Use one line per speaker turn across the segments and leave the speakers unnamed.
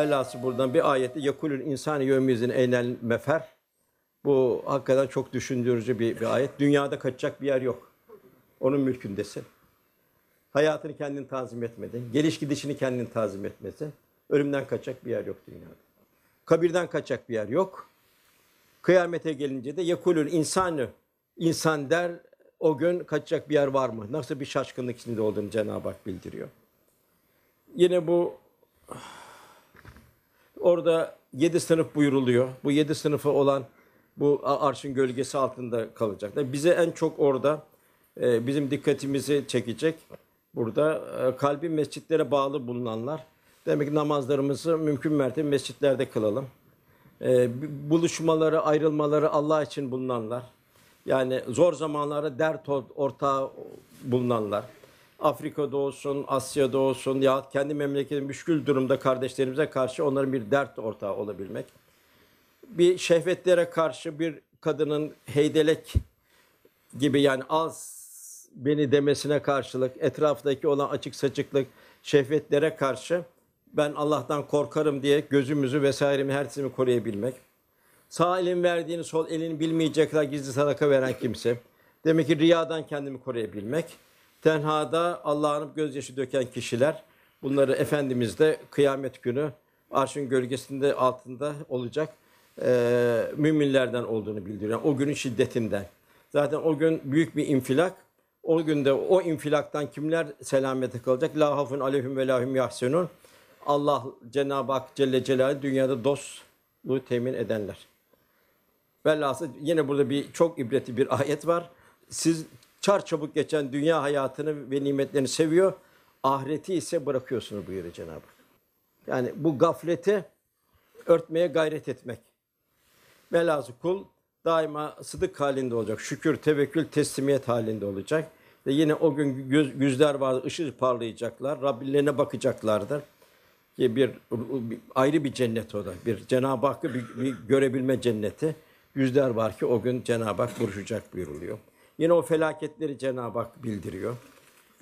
Velhası buradan bir ayette yekulül insani yevmizin eynel mefer. Bu hakikaten çok düşündürücü bir, bir ayet. Dünyada kaçacak bir yer yok. Onun mülkündesin. Hayatını kendin tanzim etmedin. Geliş gidişini kendin tanzim etmedin. Ölümden kaçacak bir yer yok dünyada. Kabirden kaçacak bir yer yok. Kıyamete gelince de yekulül insanı insan der o gün kaçacak bir yer var mı? Nasıl bir şaşkınlık içinde olduğunu Cenab-ı Hak bildiriyor. Yine bu orada yedi sınıf buyuruluyor. Bu yedi sınıfı olan bu arşın gölgesi altında kalacaklar. Bize en çok orada e, bizim dikkatimizi çekecek. Burada e, kalbi mescitlere bağlı bulunanlar. Demek ki namazlarımızı mümkün mertebe mescitlerde kılalım. E, buluşmaları, ayrılmaları Allah için bulunanlar. Yani zor zamanlarda dert ortağı bulunanlar. Afrika'da olsun, Asya'da olsun ya kendi memleketin müşkül durumda kardeşlerimize karşı onların bir dert ortağı olabilmek. Bir şehvetlere karşı bir kadının heydelek gibi yani az beni demesine karşılık etraftaki olan açık saçıklık şehvetlere karşı ben Allah'tan korkarım diye gözümüzü vesairemi her şeyimi koruyabilmek. Sağ elin verdiğini sol elin bilmeyecek kadar gizli sadaka veren kimse. Demek ki riyadan kendimi koruyabilmek. Tenhada Allah'ın gözyaşı döken kişiler bunları Efendimiz de kıyamet günü arşın gölgesinde altında olacak e, müminlerden olduğunu bildiriyor. O günün şiddetinden. Zaten o gün büyük bir infilak. O günde o infilaktan kimler selamete kalacak? La hafun aleyhim ve lahum yahsenun. Allah Cenab-ı Hak Celle Celaluhu dünyada dostluğu temin edenler. Velhasıl yine burada bir çok ibretli bir ayet var. Siz çar çabuk geçen dünya hayatını ve nimetlerini seviyor. Ahireti ise bırakıyorsunuz buyuruyor Cenab-ı Hak. Yani bu gafleti örtmeye gayret etmek. Velhasıl kul daima sıdık halinde olacak. Şükür, tevekkül, teslimiyet halinde olacak. Ve yine o gün göz, yüzler var, ışıl parlayacaklar. Rabbilerine bakacaklardır. Ki bir, bir ayrı bir cennet o da. Bir Cenab-ı Hakk'ı bir, bir görebilme cenneti. Yüzler var ki o gün Cenab-ı Hak buluşacak buyuruluyor. Yine o felaketleri Cenab-ı Hak bildiriyor.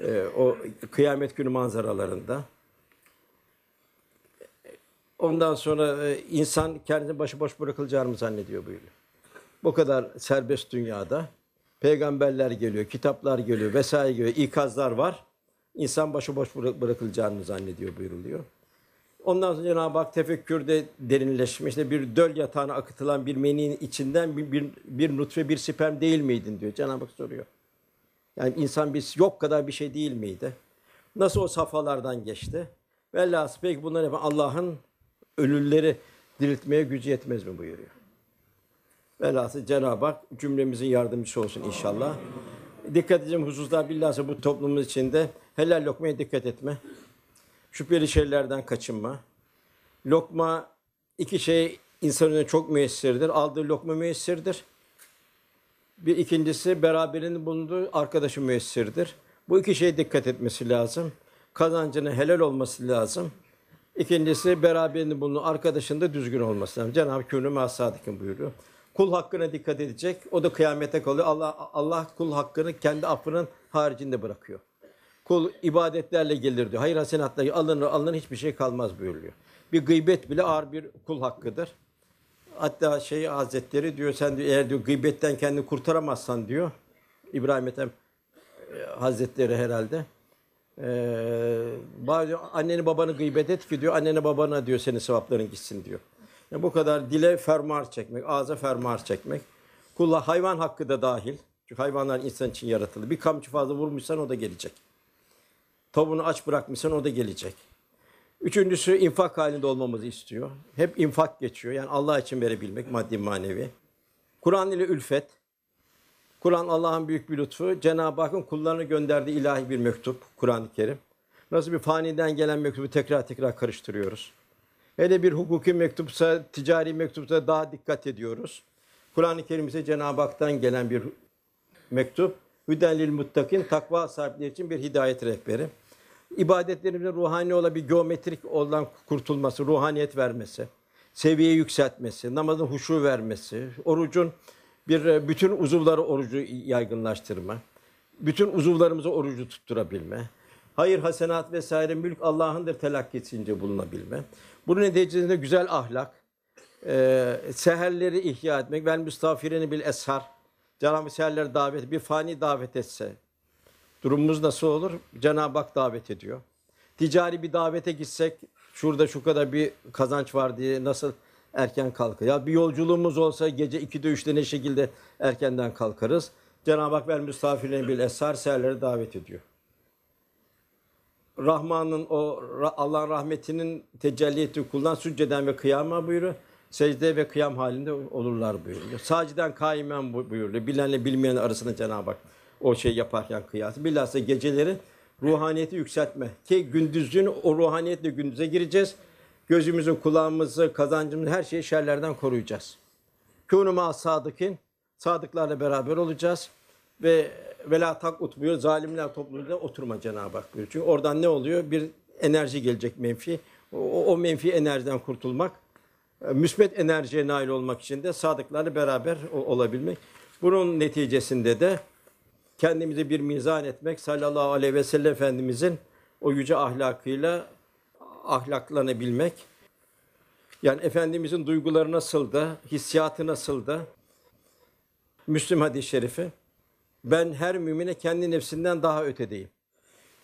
Ee, o kıyamet günü manzaralarında. Ondan sonra e, insan kendini başıboş bırakılacağını zannediyor buyuruyor. Bu kadar serbest dünyada peygamberler geliyor, kitaplar geliyor, vesaire geliyor, ikazlar var. İnsan başıboş bırakılacağını zannediyor buyuruluyor. Ondan sonra Cenab-ı Hak tefekkürde derinleşmiş. İşte bir döl yatağına akıtılan bir meninin içinden bir, bir, bir nutfe, bir sperm değil miydin diyor. Cenab-ı Hak soruyor. Yani insan biz yok kadar bir şey değil miydi? Nasıl o safhalardan geçti? Velhasıl peki bunlar hep Allah'ın ölüleri diriltmeye gücü yetmez mi buyuruyor. Velhasıl Cenab-ı Hak cümlemizin yardımcısı olsun inşallah. Dikkat edeceğim hususlar bilhassa bu toplumumuz içinde helal lokmaya dikkat etme. Şüpheli şeylerden kaçınma. Lokma iki şey insanın çok müessirdir. Aldığı lokma müessirdir. Bir ikincisi beraberinde bulunduğu arkadaşı müessirdir. Bu iki şeye dikkat etmesi lazım. Kazancının helal olması lazım. İkincisi beraberinde bulunduğu arkadaşın da düzgün olması lazım. Cenab-ı Kûnü mâsâdikin buyuruyor. Kul hakkına dikkat edecek. O da kıyamete kalıyor. Allah Allah kul hakkını kendi affının haricinde bırakıyor. Kul ibadetlerle gelir diyor. Hayır hasenatla alınır alınır hiçbir şey kalmaz buyuruyor. Bir gıybet bile ağır bir kul hakkıdır. Hatta şey Hazretleri diyor sen diyor, eğer diyor gıybetten kendini kurtaramazsan diyor. İbrahim Ethem e, Hazretleri herhalde. Ee, diyor, anneni babanı gıybet et ki diyor annene babana diyor senin sevapların gitsin diyor. Yani bu kadar dile fermuar çekmek, ağza fermuar çekmek. Kulla hayvan hakkı da dahil. Çünkü hayvanlar insan için yaratıldı. Bir kamçı fazla vurmuşsan o da gelecek. Tavuğunu aç bırakmışsan o da gelecek. Üçüncüsü infak halinde olmamızı istiyor. Hep infak geçiyor. Yani Allah için verebilmek maddi manevi. Kur'an ile ülfet. Kur'an Allah'ın büyük bir lütfu. Cenab-ı Hakk'ın kullarını gönderdiği ilahi bir mektup. Kur'an-ı Kerim. Nasıl bir faniden gelen mektubu tekrar tekrar karıştırıyoruz. Hele bir hukuki mektupsa, ticari mektupsa daha dikkat ediyoruz. Kur'an-ı Kerim ise Cenab-ı Hak'tan gelen bir mektup. Hüdenlil muttakin takva sahipleri için bir hidayet rehberi. İbadetlerimizin ruhani olan bir geometrik olan kurtulması, ruhaniyet vermesi, seviye yükseltmesi, namazın huşu vermesi, orucun bir bütün uzuvları orucu yaygınlaştırma, bütün uzuvlarımızı orucu tutturabilme, hayır, hasenat vesaire mülk Allah'ındır telakkisince bulunabilme. Bunun neticesinde güzel ahlak, e, seherleri ihya etmek, vel müstafireni bil eshar, Cenab-ı seherleri davet, bir fani davet etse, durumumuz nasıl olur? Cenab-ı Hak davet ediyor. Ticari bir davete gitsek, şurada şu kadar bir kazanç var diye nasıl erken kalkar? Ya bir yolculuğumuz olsa gece 2'de 3'te ne şekilde erkenden kalkarız? Cenab-ı Hak vel müstafireni bil eshar, seherleri davet ediyor. Rahman'ın o Allah'ın rahmetinin tecelli ettiği kuldan sücceden ve kıyama buyuruyor. Secde ve kıyam halinde olurlar buyuruyor. Saciden kaimen bu- buyuruyor. Bilenle bilmeyen arasında Cenab-ı Hak o şey yaparken kıyası. Bilhassa geceleri ruhaniyeti yükseltme. Ki gündüzün o ruhaniyetle gündüze gireceğiz. Gözümüzü, kulağımızı, kazancımızı her şeyi şerlerden koruyacağız. Kûnü ma sadıkin. Sadıklarla beraber olacağız. Ve vela takut buyuruyor. Zalimler topluluğunda oturma Cenab-ı Hak buyuruyor. Çünkü oradan ne oluyor? Bir enerji gelecek menfi. O, o menfi enerjiden kurtulmak. e, Müsbet enerjiye nail olmak için de sadıklarla beraber olabilmek. Bunun neticesinde de kendimizi bir mizan etmek sallallahu aleyhi ve sellem Efendimizin o yüce ahlakıyla ahlaklanabilmek. Yani Efendimizin duyguları nasıldı, hissiyatı nasıldı? Müslüm hadis-i şerifi. Ben her mümine kendi nefsinden daha ötedeyim.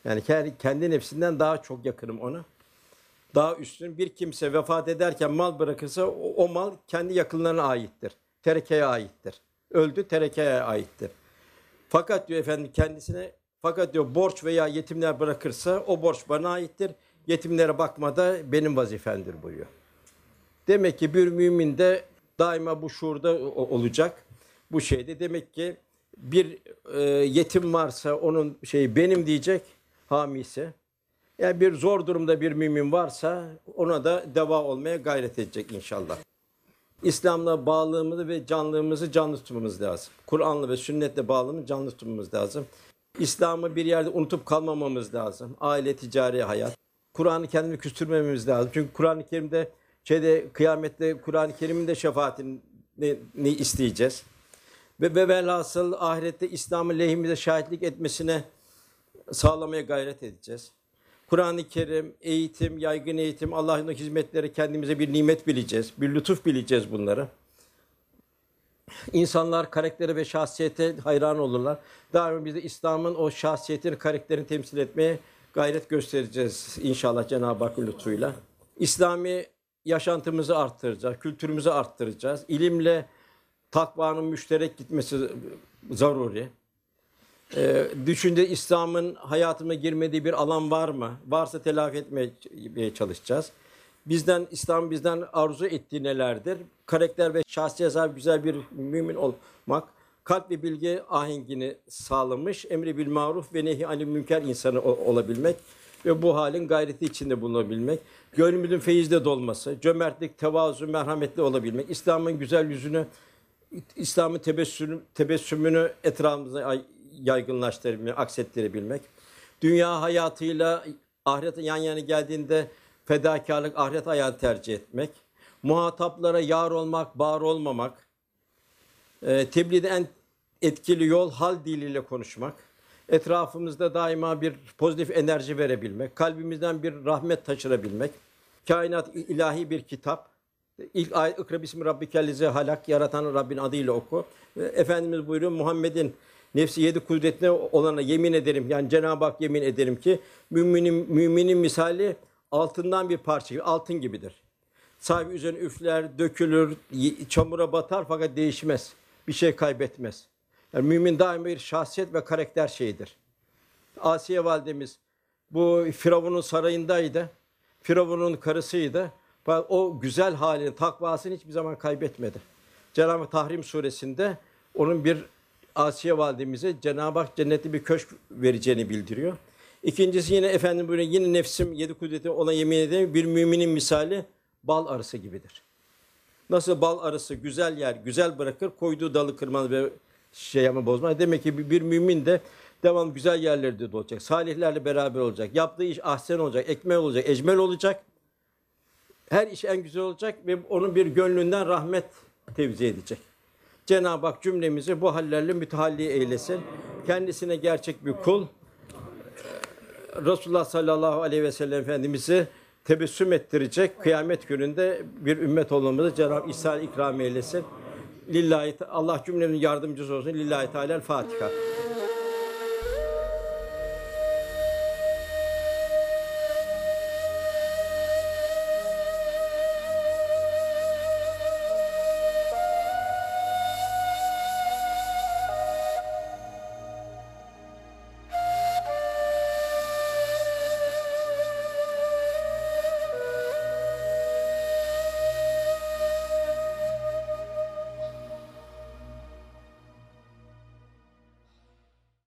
Yani ke- kendi nefsinden daha çok yakınım ona. Daha üstün bir kimse vefat ederken mal bırakırsa o, o mal kendi yakınlarına aittir. Terekeye aittir. Öldü terekeye aittir. Fakat diyor efendim kendisine fakat diyor borç veya yetimler bırakırsa o borç bana aittir. Yetimlere bakmada benim vazifemdir buyuruyor. Demek ki bir mümin de daima bu şuurda olacak. Bu şeyde demek ki bir e, yetim varsa onun şeyi benim diyecek hamisi. Yani bir zor durumda bir mümin varsa ona da deva olmaya gayret edecek inşallah. İslam'la bağlılığımızı ve canlılığımızı canlı tutmamız lazım. Kur'an'la ve sünnetle bağlılığımızı canlı tutmamız lazım. İslam'ı bir yerde unutup kalmamamız lazım. Aile, ticari hayat. Kur'an'ı kendini küstürmememiz lazım. Çünkü Kur'an-ı Kerim'de şeyde kıyamette Kur'an-ı Kerim'in de şefaatini isteyeceğiz. Ve, ve velhasıl ahirette İslam'ın lehimize şahitlik etmesine sağlamaya gayret edeceğiz. Kur'an-ı Kerim, eğitim, yaygın eğitim, Allah'ın hizmetleri kendimize bir nimet bileceğiz. Bir lütuf bileceğiz bunları. İnsanlar karaktere ve şahsiyete hayran olurlar. Daima biz de İslam'ın o şahsiyetini, karakterini temsil etmeye gayret göstereceğiz inşallah Cenab-ı Hakk'ın lütfuyla. İslami yaşantımızı arttıracağız, kültürümüzü arttıracağız. İlimle takvanın müşterek gitmesi zaruri. Ee, düşünce İslam'ın hayatıma girmediği bir alan var mı? Varsa telafi etmeye çalışacağız. Bizden İslam bizden arzu ettiği nelerdir? Karakter ve şahsiyet sahibi güzel bir mümin olmak, kalp ve bilgi ahengini sağlamış, emri bil maruf ve nehi anil münker insanı olabilmek ve bu halin gayreti içinde bulunabilmek, gönlümüzün feyizle dolması, cömertlik, tevazu, merhametli olabilmek, İslam'ın güzel yüzünü İslam'ın tebessüm, tebessümünü etrafımıza yaygınlaştırabilmek, aksettirebilmek. Dünya hayatıyla ahiret yan yana geldiğinde fedakarlık, ahiret hayatı tercih etmek. Muhataplara yar olmak, bağır olmamak. E, tebliğde en etkili yol hal diliyle konuşmak. Etrafımızda daima bir pozitif enerji verebilmek. Kalbimizden bir rahmet taşırabilmek. Kainat ilahi bir kitap. İlk ayet ikra bismi rabbikellezi halak yaratan Rabbin adıyla oku. Efendimiz buyuruyor Muhammed'in nefsi yedi kudretine olana yemin ederim. Yani Cenab-ı Hak yemin ederim ki müminin, müminin misali altından bir parça gibi, altın gibidir. Sahibi üzerine üfler, dökülür, çamura batar fakat değişmez. Bir şey kaybetmez. Yani mümin daima bir şahsiyet ve karakter şeyidir. Asiye validemiz bu Firavun'un sarayındaydı. Firavun'un karısıydı. O güzel halini, takvasını hiçbir zaman kaybetmedi. Cenab-ı Tahrim suresinde onun bir Asiye validemize Cenab-ı Hak cennetli bir köşk vereceğini bildiriyor. İkincisi yine efendim böyle yine nefsim yedi kudreti ona yemin ederim bir müminin misali bal arısı gibidir. Nasıl bal arısı güzel yer, güzel bırakır, koyduğu dalı kırmaz ve şey ama bozmaz. Demek ki bir, bir mümin de devam güzel yerlerde de olacak. Salihlerle beraber olacak. Yaptığı iş ahsen olacak, ekmel olacak, ecmel olacak. Her iş en güzel olacak ve onun bir gönlünden rahmet tevzi edecek. Cenab-ı Hak cümlemizi bu hallerle mütehalli eylesin. Kendisine gerçek bir kul, Resulullah sallallahu aleyhi ve sellem Efendimiz'i tebessüm ettirecek kıyamet gününde bir ümmet olmamızı Cenab-ı İsa ikram eylesin. Lillahi Allah cümlenin yardımcısı olsun. Lillahi Teala Fatiha.